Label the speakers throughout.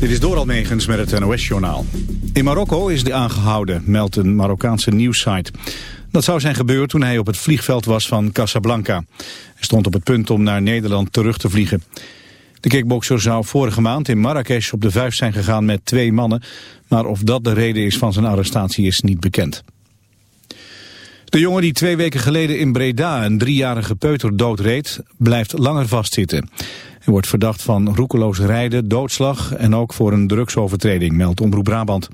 Speaker 1: Dit is Doral Megens met het NOS-journaal. In Marokko is hij aangehouden, meldt een Marokkaanse nieuwssite. Dat zou zijn gebeurd toen hij op het vliegveld was van Casablanca. Hij stond op het punt om naar Nederland terug te vliegen. De kickbokser zou vorige maand in Marrakesh op de vuist zijn gegaan met twee mannen. Maar of dat de reden is van zijn arrestatie is niet bekend. De jongen die twee weken geleden in Breda een driejarige peuter doodreed, blijft langer vastzitten. Hij wordt verdacht van roekeloos rijden, doodslag en ook voor een drugsovertreding, meldt Omroep Brabant.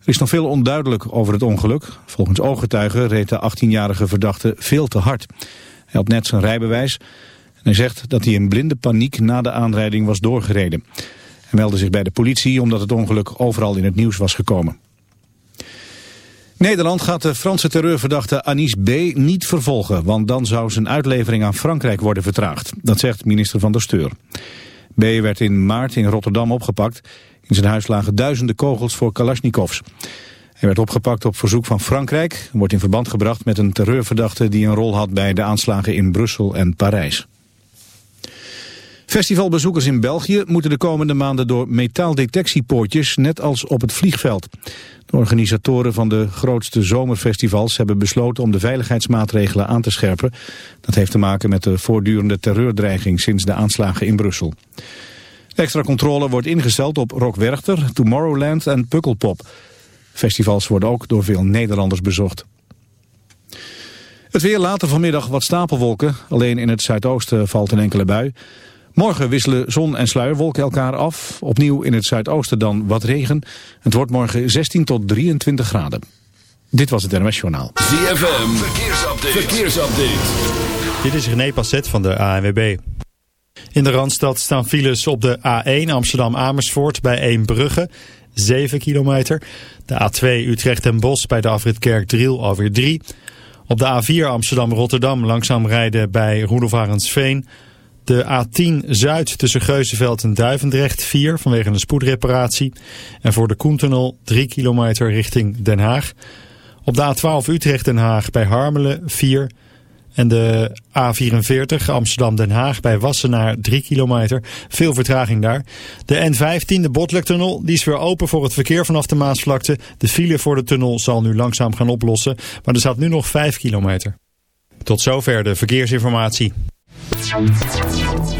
Speaker 1: Er is nog veel onduidelijk over het ongeluk. Volgens ooggetuigen reed de 18-jarige verdachte veel te hard. Hij had net zijn rijbewijs en hij zegt dat hij in blinde paniek na de aanrijding was doorgereden. Hij meldde zich bij de politie omdat het ongeluk overal in het nieuws was gekomen. Nederland gaat de Franse terreurverdachte Anis B. niet vervolgen, want dan zou zijn uitlevering aan Frankrijk worden vertraagd. Dat zegt minister van der Steur. B. werd in maart in Rotterdam opgepakt. In zijn huis lagen duizenden kogels voor Kalashnikovs. Hij werd opgepakt op verzoek van Frankrijk wordt in verband gebracht met een terreurverdachte die een rol had bij de aanslagen in Brussel en Parijs. Festivalbezoekers in België moeten de komende maanden door metaaldetectiepoortjes, net als op het vliegveld. De organisatoren van de grootste zomerfestivals hebben besloten om de veiligheidsmaatregelen aan te scherpen. Dat heeft te maken met de voortdurende terreurdreiging sinds de aanslagen in Brussel. Extra controle wordt ingesteld op Rock Werchter, Tomorrowland en Pukkelpop. Festivals worden ook door veel Nederlanders bezocht. Het weer later vanmiddag wat stapelwolken. Alleen in het zuidoosten valt een enkele bui. Morgen wisselen zon en sluierwolken elkaar af. Opnieuw in het zuidoosten dan wat regen. Het wordt morgen 16 tot 23 graden. Dit was het NMS Journaal.
Speaker 2: ZFM, verkeersupdate. verkeersupdate.
Speaker 3: Dit is René Passet van de ANWB. In de Randstad staan files op de A1 Amsterdam-Amersfoort bij Eembrugge, 7 kilometer. De A2 Utrecht en Bos bij de afrit Kerkdriel alweer 3. Op de A4 Amsterdam-Rotterdam langzaam rijden bij Roelofarensveen... De A10 Zuid tussen Geuzenveld en Duivendrecht 4 vanwege een spoedreparatie. En voor de Koentunnel 3 kilometer richting Den Haag. Op de A12 Utrecht-Den Haag bij Harmelen 4. En de A44 Amsterdam-Den Haag bij Wassenaar 3 kilometer. Veel vertraging daar. De N15, de Botlektunnel, die is weer open voor het verkeer vanaf de Maasvlakte. De file voor de tunnel zal nu langzaam gaan oplossen. Maar er staat nu nog 5 kilometer. Tot zover de verkeersinformatie.
Speaker 4: ます。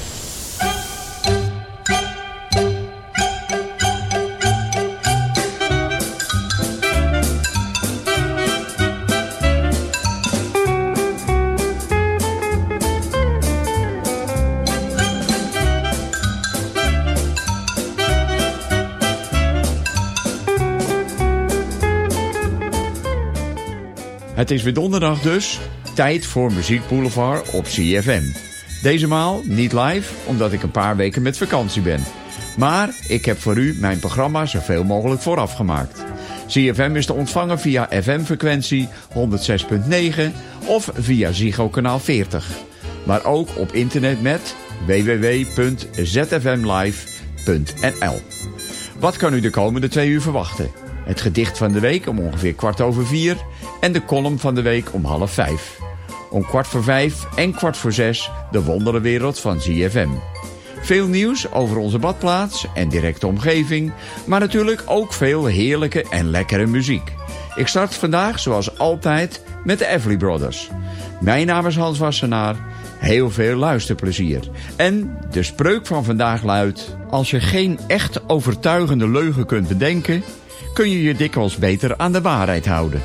Speaker 5: Het is weer donderdag dus. Tijd voor Muziek Boulevard op CFM. Deze maal niet live, omdat ik een paar weken met vakantie ben. Maar ik heb voor u mijn programma zoveel mogelijk vooraf gemaakt.
Speaker 6: CFM is te ontvangen via FM-frequentie 106.9 of via Ziggo kanaal 40. Maar ook op internet met www.zfmlive.nl. Wat kan u de komende twee uur verwachten? Het gedicht van de week om ongeveer kwart over vier en de column van de week om half vijf. Om kwart voor vijf en kwart voor zes de wonderenwereld van ZFM. Veel nieuws over onze badplaats en directe omgeving, maar natuurlijk ook veel heerlijke en lekkere muziek. Ik start vandaag zoals altijd met de Everly Brothers. Mijn naam is Hans Wassenaar. Heel veel luisterplezier. En de spreuk van vandaag luidt... Als je geen echt overtuigende leugen kunt bedenken... kun je je dikwijls beter aan de waarheid houden.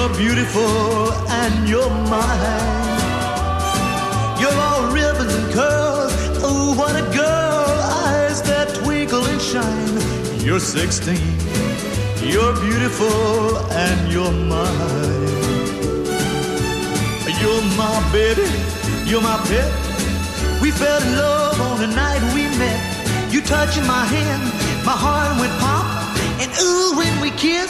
Speaker 7: You're beautiful and you're mine. You're all ribbons and curls. Oh, what a girl. Eyes that twinkle and shine. You're 16. You're beautiful and you're mine. You're my baby. You're my pet. We fell in love on the night we met. You touching my hand, my heart went pop. And ooh, when we kissed,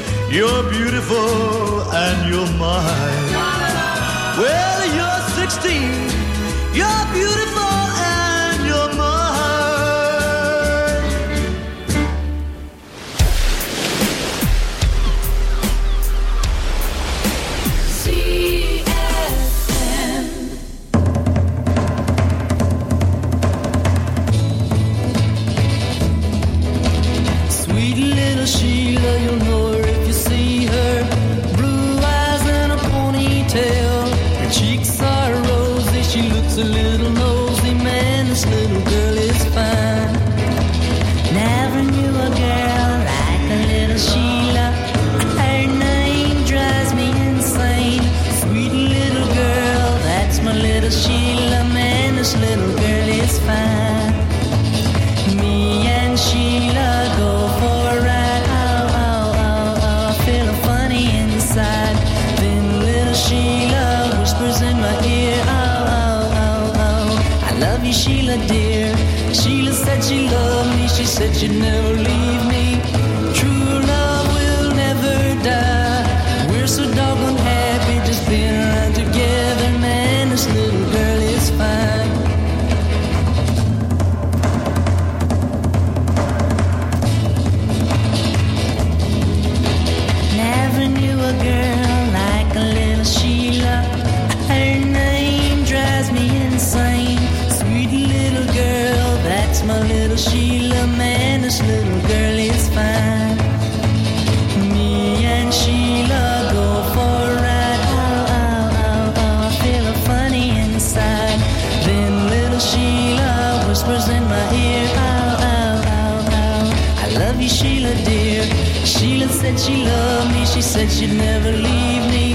Speaker 7: you're beautiful, and you're mine. Well, you're 16, you're beautiful,
Speaker 6: Sheila, dear. Sheila said she loved me. She said she'd never leave said never leave me.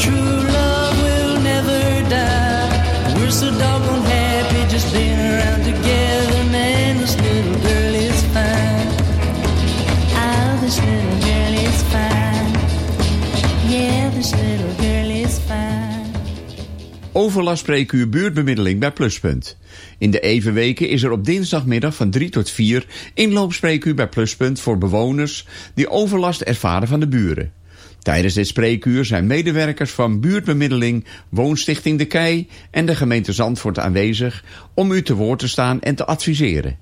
Speaker 6: True love will never die. We're so doggone happy just being around together. Man, this little girl is fine. Oh, this little girl is fine. Yeah, this little girl is fine.
Speaker 5: Overlastspreekuur buurtbemiddeling bij Pluspunt. In de evenweken is er op dinsdagmiddag van 3 tot 4 inloopspreekuur bij Pluspunt voor bewoners die overlast ervaren van de buren. Tijdens dit spreekuur zijn medewerkers van buurtbemiddeling, Woonstichting De Kei en de gemeente Zandvoort aanwezig om u te woord te staan en te adviseren.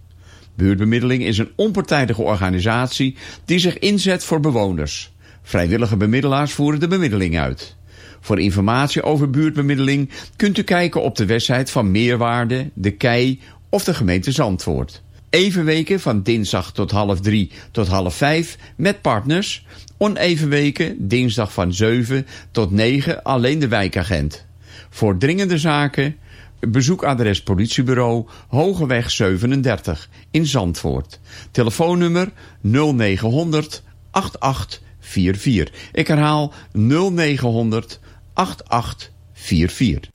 Speaker 5: Buurtbemiddeling is een onpartijdige organisatie die zich inzet voor bewoners. Vrijwillige bemiddelaars voeren de bemiddeling uit. Voor informatie over buurtbemiddeling kunt u kijken op de website van Meerwaarde, De Kei of de gemeente Zandvoort. Evenweken van dinsdag tot half drie tot half vijf met partners. Onevenweken dinsdag van 7 tot 9 alleen de wijkagent. Voor dringende zaken bezoekadres politiebureau Hogeweg 37 in Zandvoort. Telefoonnummer 0900 8844. Ik herhaal 0900 8844.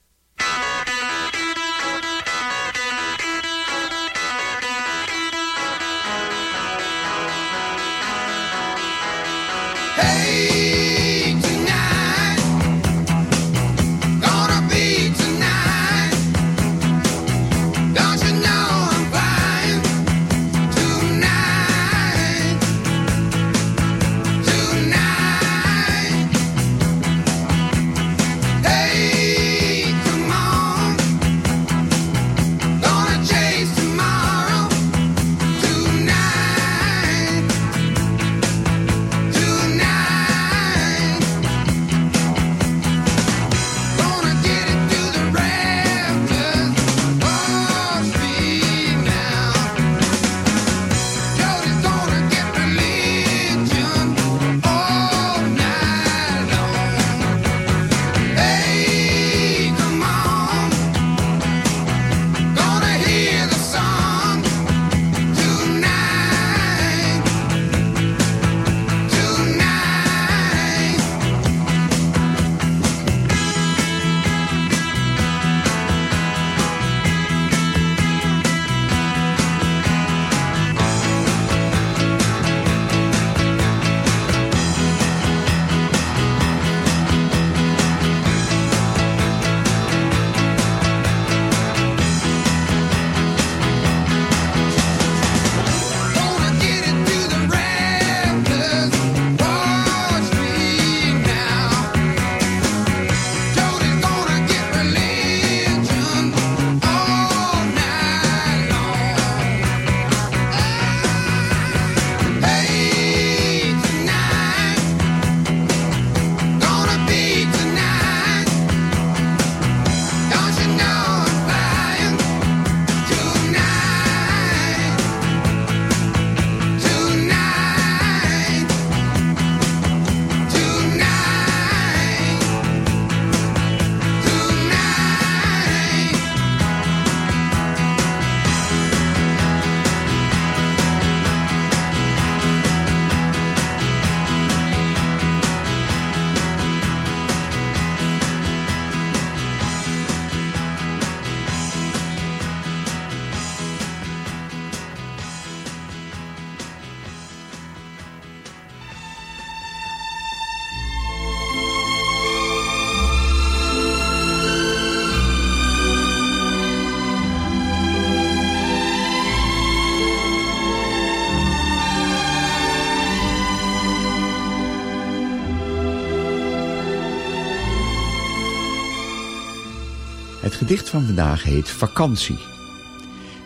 Speaker 5: Gedicht van vandaag heet Vakantie.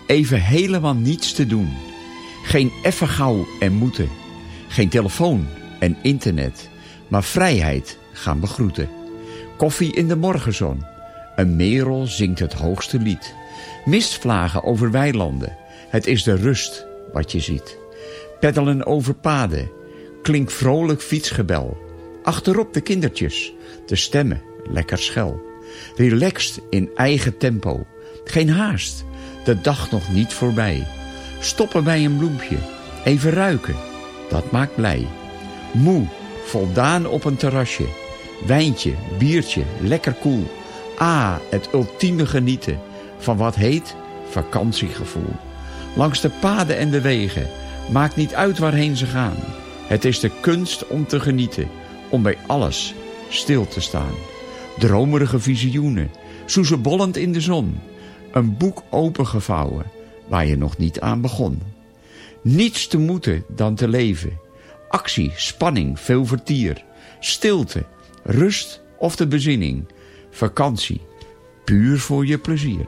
Speaker 5: Even helemaal niets te doen. Geen effe gauw en moeten. Geen telefoon en internet. Maar vrijheid gaan begroeten. Koffie in de morgenzon. Een merel zingt het hoogste lied. Mistvlagen over weilanden. Het is de rust wat je ziet. Peddelen over paden. Klink vrolijk fietsgebel. Achterop de kindertjes. De stemmen lekker schel. Relaxed in eigen tempo. Geen haast. De dag nog niet voorbij. Stoppen bij een bloempje. Even ruiken. Dat maakt blij. Moe. Voldaan op een terrasje. Wijntje, biertje, lekker koel. Ah, het ultieme genieten. Van wat heet vakantiegevoel. Langs de paden en de wegen. Maakt niet uit waarheen ze gaan. Het is de kunst om te genieten. Om bij alles stil te staan. Dromerige visioenen. Soezebollend in de zon. Een boek opengevouwen. Waar je nog niet aan begon. Niets te moeten dan te leven. Actie, spanning, veel vertier. Stilte, rust of de bezinning. Vakantie, puur voor je plezier.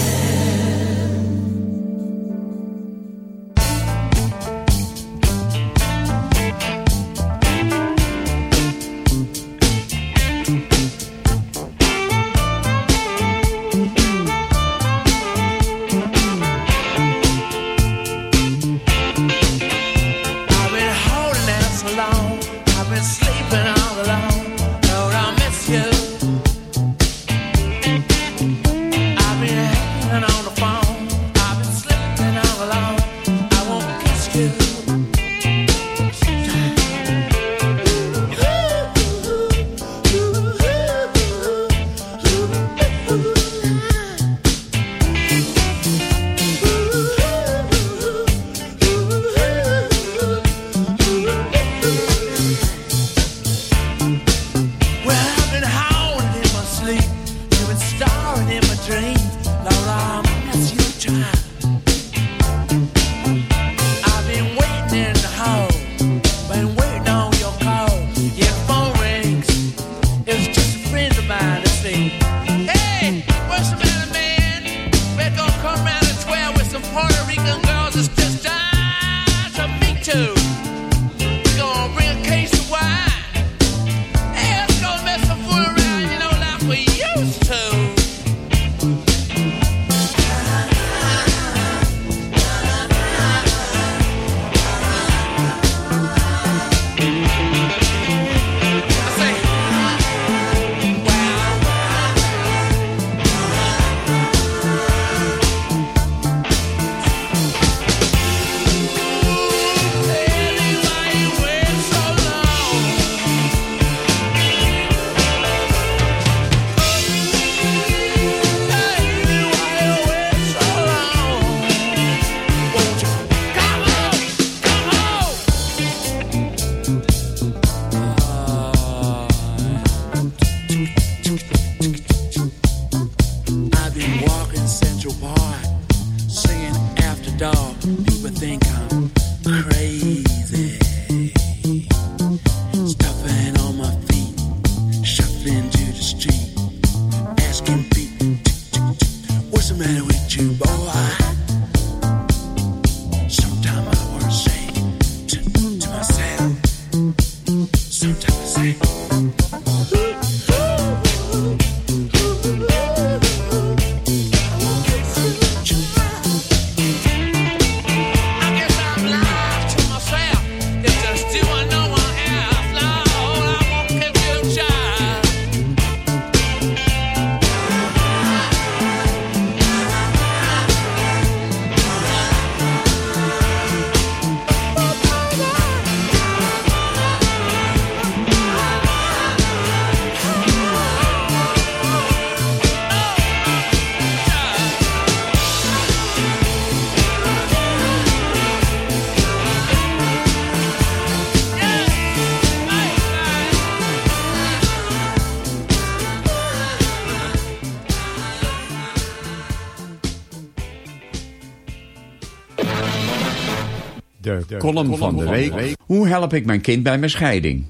Speaker 5: Column van de week. Hoe help ik mijn kind bij mijn scheiding?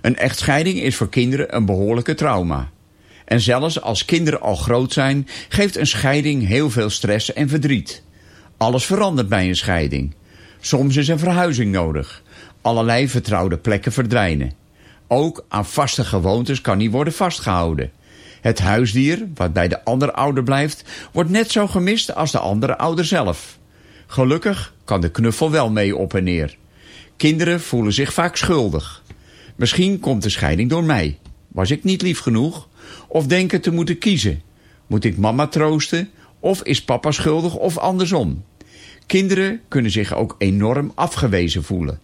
Speaker 5: Een echtscheiding is voor kinderen een behoorlijke trauma. En zelfs als kinderen al groot zijn, geeft een scheiding heel veel stress en verdriet. Alles verandert bij een scheiding. Soms is een verhuizing nodig. Allerlei vertrouwde plekken verdwijnen. Ook aan vaste gewoontes kan niet worden vastgehouden. Het huisdier, wat bij de andere ouder blijft, wordt net zo gemist als de andere ouder zelf. Gelukkig kan de knuffel wel mee op en neer. Kinderen voelen zich vaak schuldig. Misschien komt de scheiding door mij. Was ik niet lief genoeg? Of denken te moeten kiezen? Moet ik mama troosten? Of is papa schuldig of andersom? Kinderen kunnen zich ook enorm afgewezen voelen.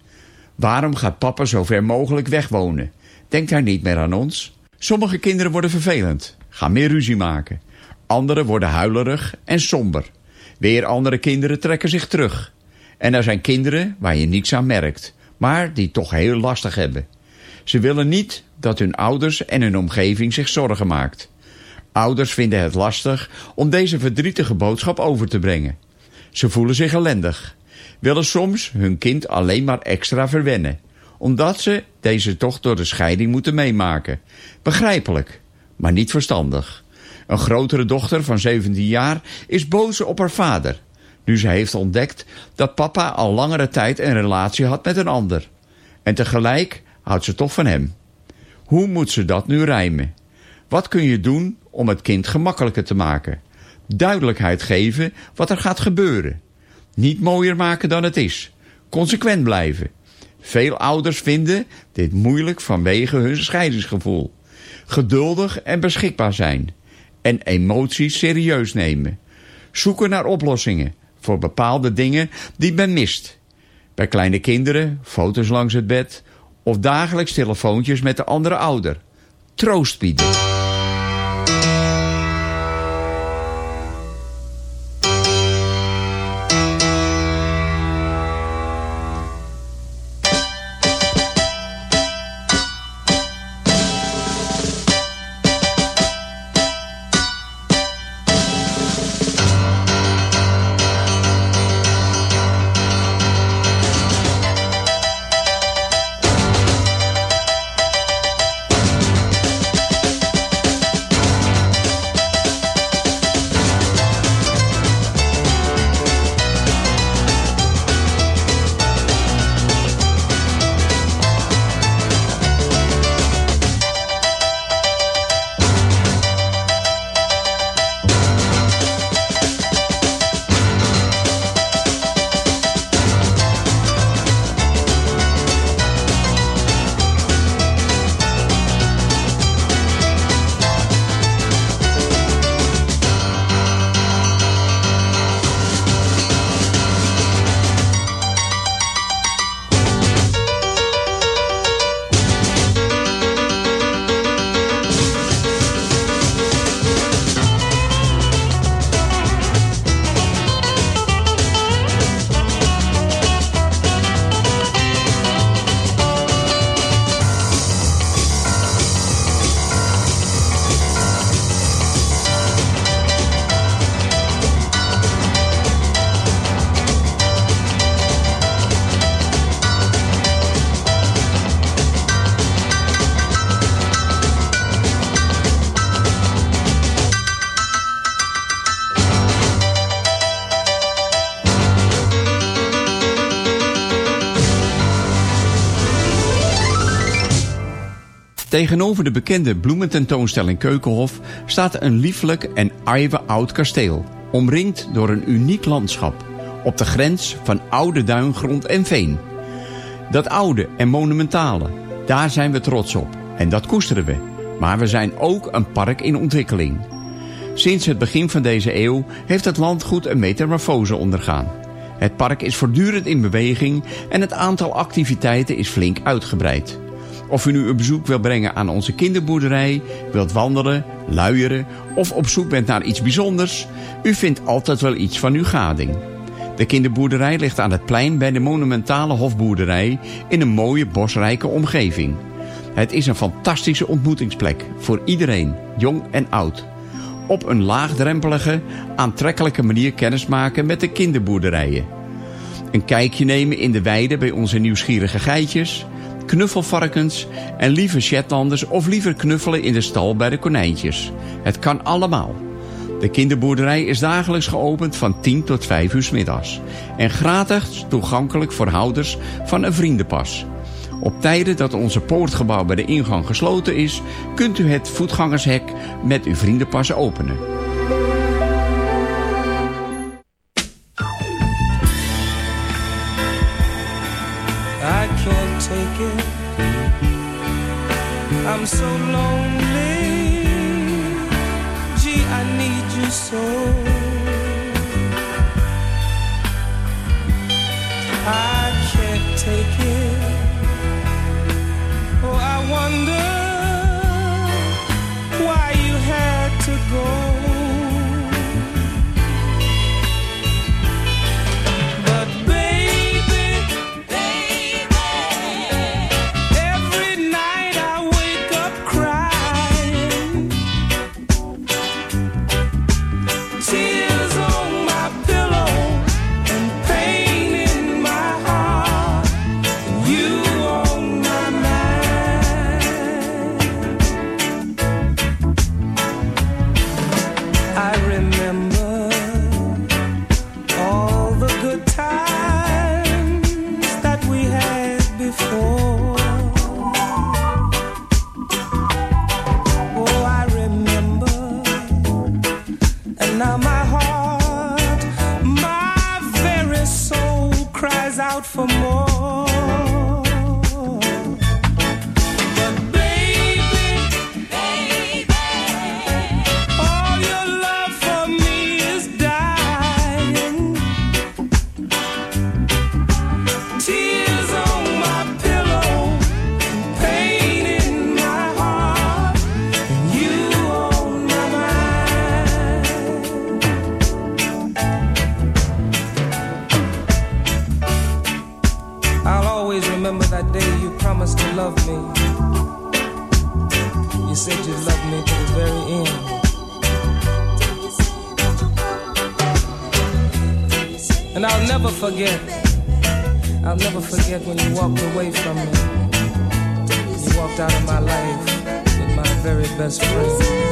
Speaker 5: Waarom gaat papa zo ver mogelijk wegwonen? Denkt hij niet meer aan ons? Sommige kinderen worden vervelend, gaan meer ruzie maken. Anderen worden huilerig en somber. Weer andere kinderen trekken zich terug. En er zijn kinderen waar je niets aan merkt, maar die toch heel lastig hebben. Ze willen niet dat hun ouders en hun omgeving zich zorgen maakt. Ouders vinden het lastig om deze verdrietige boodschap over te brengen. Ze voelen zich ellendig. Willen soms hun kind alleen maar extra verwennen. Omdat ze deze toch door de scheiding moeten meemaken. Begrijpelijk, maar niet verstandig. Een grotere dochter van 17 jaar is boos op haar vader. Nu ze heeft ontdekt dat papa al langere tijd een relatie had met een ander. En tegelijk houdt ze toch van hem. Hoe moet ze dat nu rijmen? Wat kun je doen om het kind gemakkelijker te maken? Duidelijkheid geven wat er gaat gebeuren. Niet mooier maken dan het is. Consequent blijven. Veel ouders vinden dit moeilijk vanwege hun scheidingsgevoel. Geduldig en beschikbaar zijn. En emoties serieus nemen. Zoeken naar oplossingen voor bepaalde dingen die men mist. Bij kleine kinderen, foto's langs het bed of dagelijks telefoontjes met de andere ouder. Troost bieden. Tegenover de bekende bloemententoonstelling Keukenhof staat een lieflijk en oud kasteel, omringd door een uniek landschap, op de grens van oude duingrond en veen. Dat oude en monumentale, daar zijn we trots op en dat koesteren we. Maar we zijn ook een park in ontwikkeling. Sinds het begin van deze eeuw heeft het landgoed een metamorfose ondergaan. Het park is voortdurend in beweging en het aantal activiteiten is flink uitgebreid of u nu een bezoek wilt brengen aan onze kinderboerderij, wilt wandelen, luieren of op zoek bent naar iets bijzonders, u vindt altijd wel iets van uw gading. De kinderboerderij ligt aan het plein bij de monumentale hofboerderij in een mooie bosrijke omgeving. Het is een fantastische ontmoetingsplek voor iedereen, jong en oud. Op een laagdrempelige, aantrekkelijke manier kennismaken met de kinderboerderijen. Een kijkje nemen in de weide bij onze nieuwsgierige geitjes knuffelvarkens en liever Shetlanders of liever knuffelen in de stal bij de konijntjes. Het kan allemaal. De kinderboerderij is dagelijks geopend van 10 tot 5 uur middags en gratis toegankelijk voor houders van een vriendenpas. Op tijden dat onze poortgebouw bij de ingang gesloten is, kunt u het voetgangershek met uw vriendenpas openen.
Speaker 8: soul. I can't take it. Oh, I wonder. very best friend.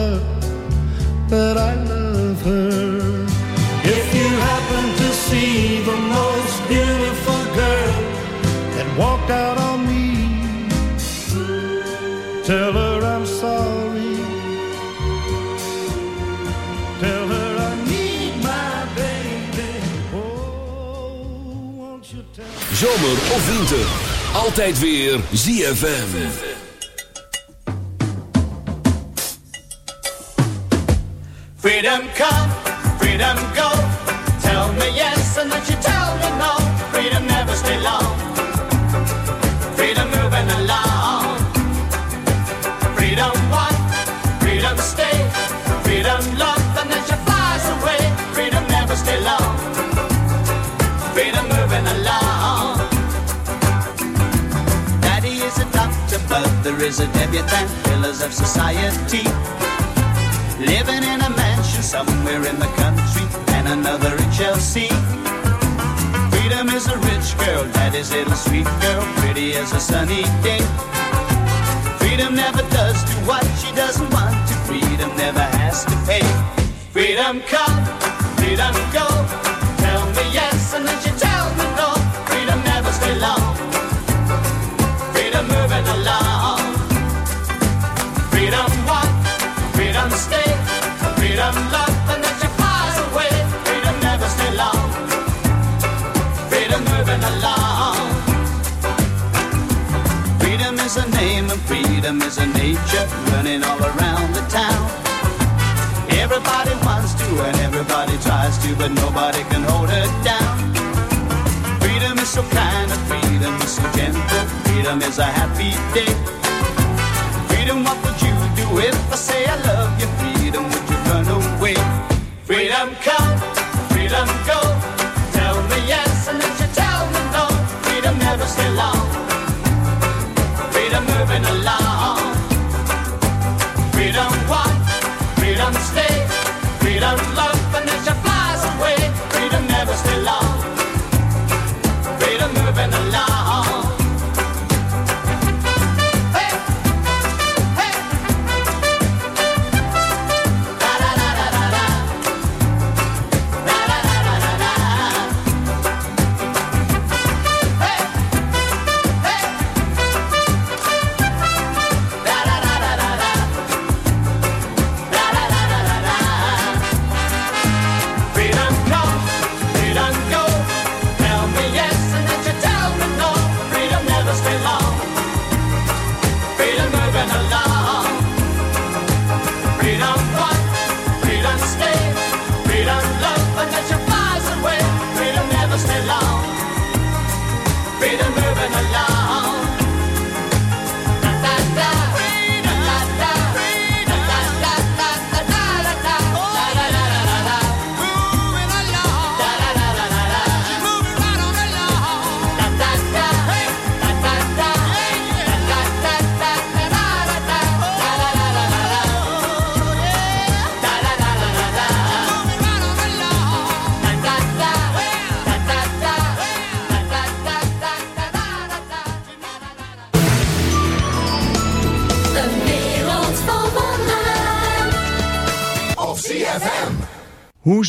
Speaker 2: of winter, altijd weer ZFM.
Speaker 9: Freedom come, freedom go. Tell me yes and then you tell me no. Freedom never stay long. Mother is a debutante. Pillars of society. Living in a mansion somewhere in the country and another in Chelsea. Freedom is a rich girl, that is little sweet girl, pretty as a sunny day. Freedom never does do what she doesn't want to. Freedom never has to pay. Freedom come, freedom go. Tell me yes and then she and freedom is a nature running all around the town. Everybody wants to and everybody tries to, but nobody can hold her down. Freedom is so kind and freedom is so gentle. Freedom is a happy day. Freedom, what would you do if I say I love you? Freedom, would you run away? Freedom come,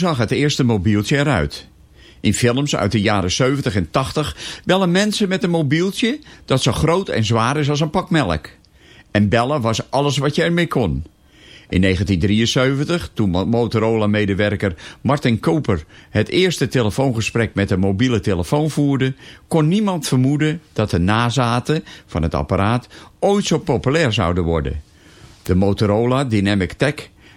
Speaker 5: zag het eerste mobieltje eruit? In films uit de jaren 70 en 80 bellen mensen met een mobieltje dat zo groot en zwaar is als een pak melk. En bellen was alles wat je ermee kon. In 1973, toen Mo- Motorola-medewerker Martin Koper het eerste telefoongesprek met een mobiele telefoon voerde, kon niemand vermoeden dat de nazaten van het apparaat ooit zo populair zouden worden. De Motorola Dynamic Tech,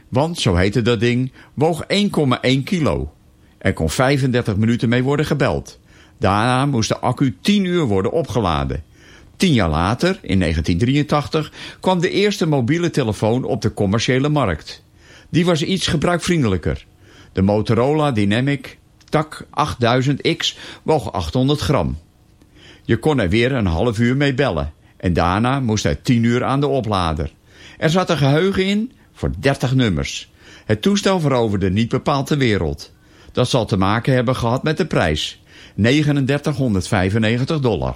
Speaker 5: want zo heette dat ding, woog 1,1 kilo. Er kon 35 minuten mee worden gebeld. Daarna moest de accu 10 uur worden opgeladen. Tien jaar later, in 1983, kwam de eerste mobiele telefoon op de commerciële markt. Die was iets gebruikvriendelijker. De Motorola Dynamic TAC 8000X woog 800 gram. Je kon er weer een half uur mee bellen. En daarna moest hij 10 uur aan de oplader. Er zat een geheugen in voor 30 nummers. Het toestel veroverde niet bepaald de wereld. Dat zal te maken hebben gehad met de prijs. 3995 dollar.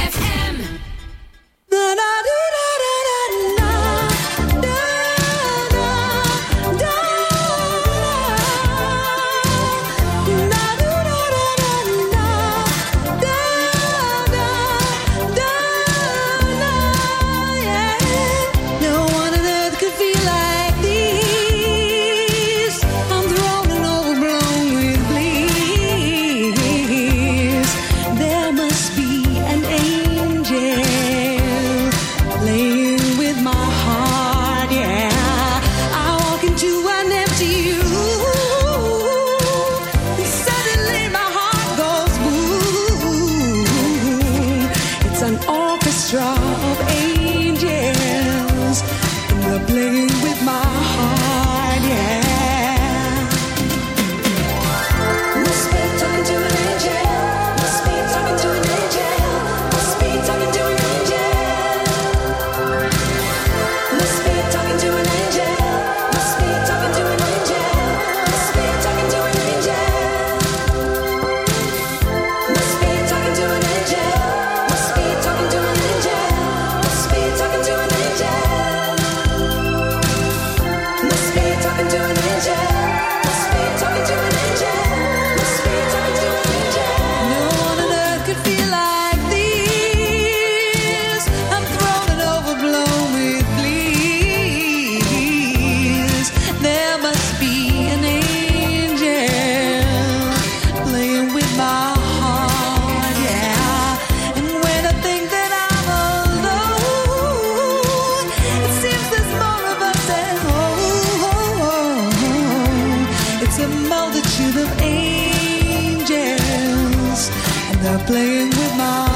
Speaker 10: playing with my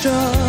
Speaker 10: strong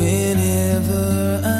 Speaker 6: whenever I